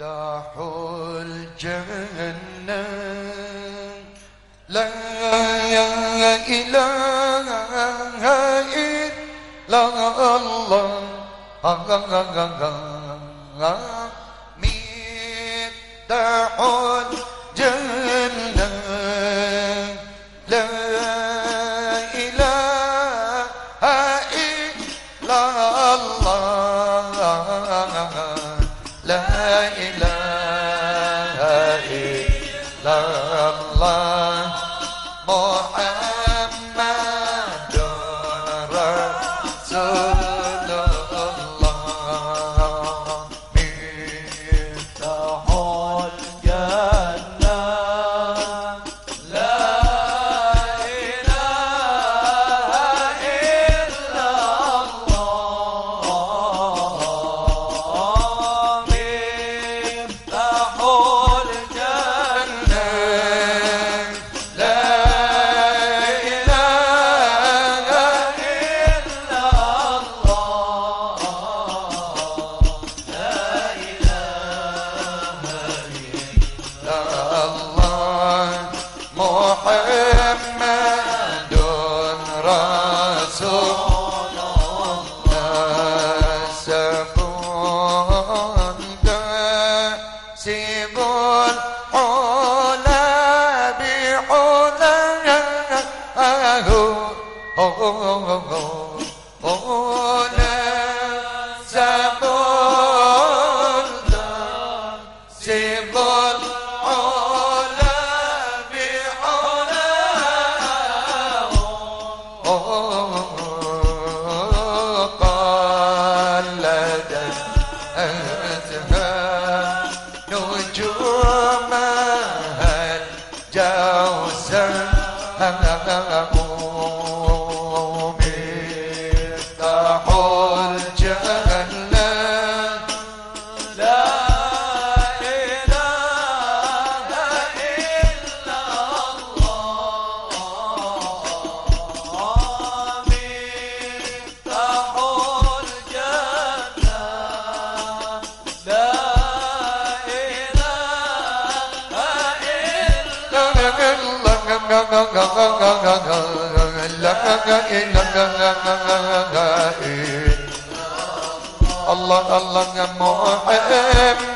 مفتاح الجنة. لا إله إلا الله. مفتاح الجنة oh, oh, oh, oh. oh. الله الله محمد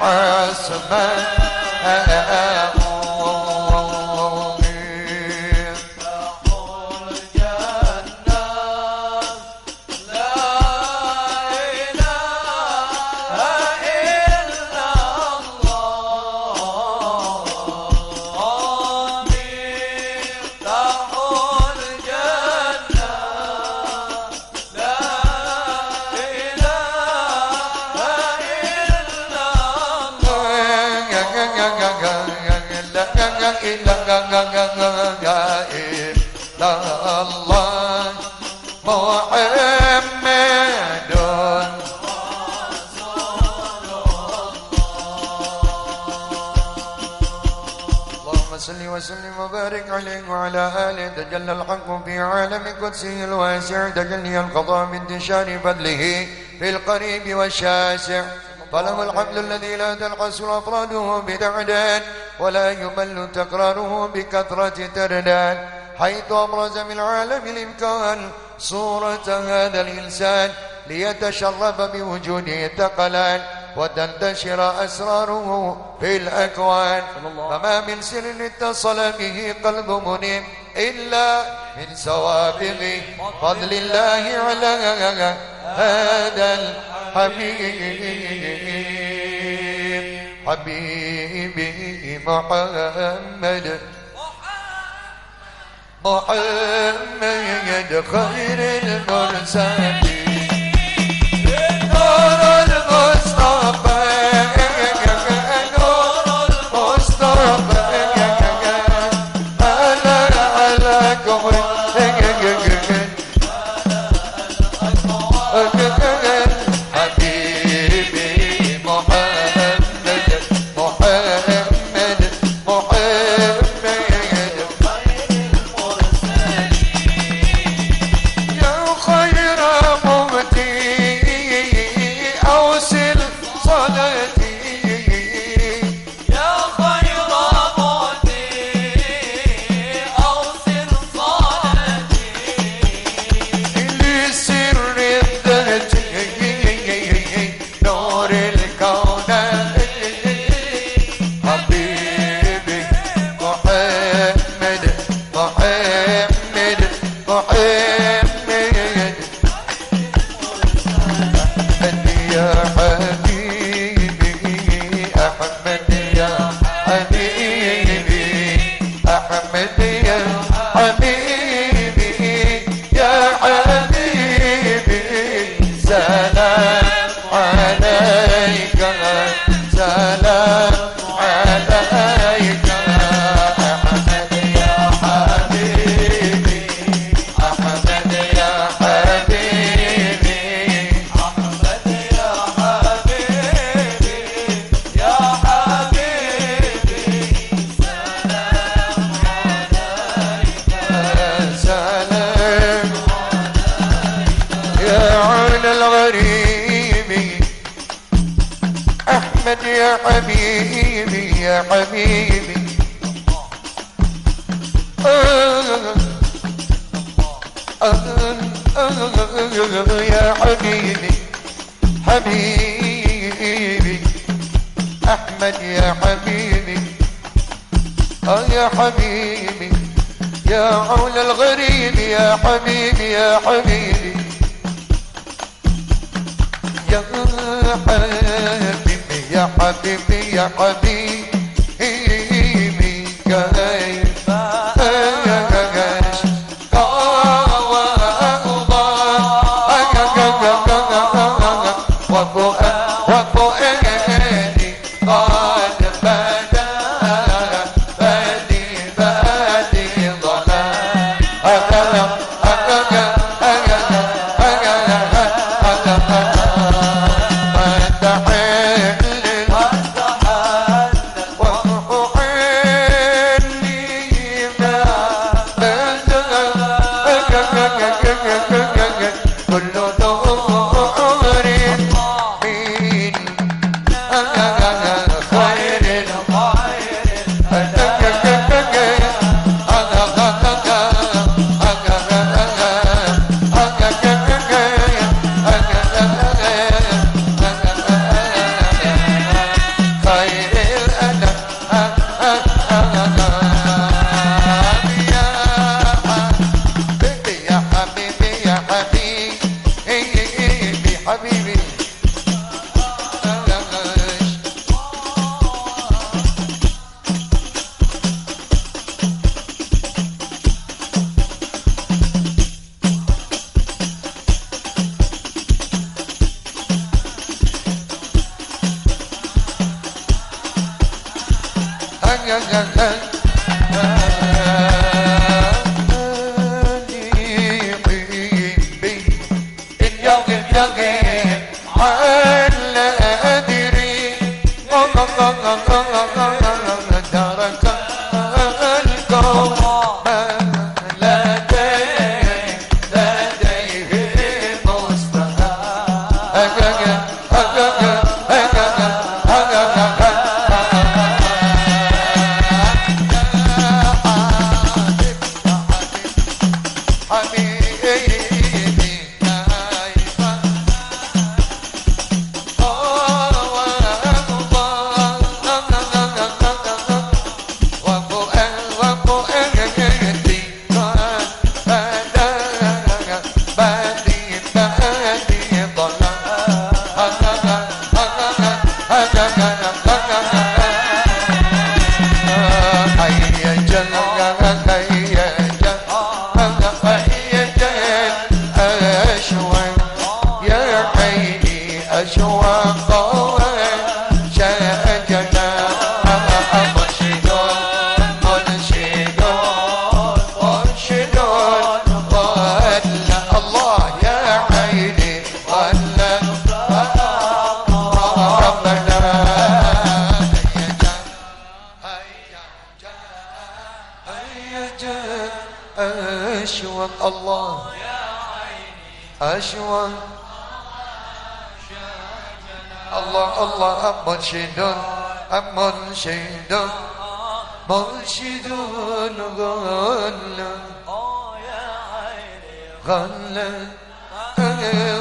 العصمة وسلم وبارك عليه وعلى آله تجلى الحق في عالم قدسه الواسع تجلي القضاء بانتشار فضله في القريب والشاسع. فله الحمد الذي لا تنقص أفراده بتعداد ولا يمل تكراره بكثرة ترداد حيث أبرز من عالم الإمكان صورة هذا الإنسان ليتشرف بوجوده ثقلان وتنتشر أسراره في الأكوان. فما من سر اتصل به قلب منيب إلا من سوابغ فضل الله على هذا الحبيب. حبيبي محمد. محمد خير المرسلين. احمد يا حبيبي يا حبيبي. يا حبيبي حبيبي. أحمد يا حبيبي آه يا حبيبي. يا عون الغريب يا حبيبي يا حبيبي. قديم يا قديم ga ga ga. أشواق الله الله مرشد مرشد مرشد غنى آه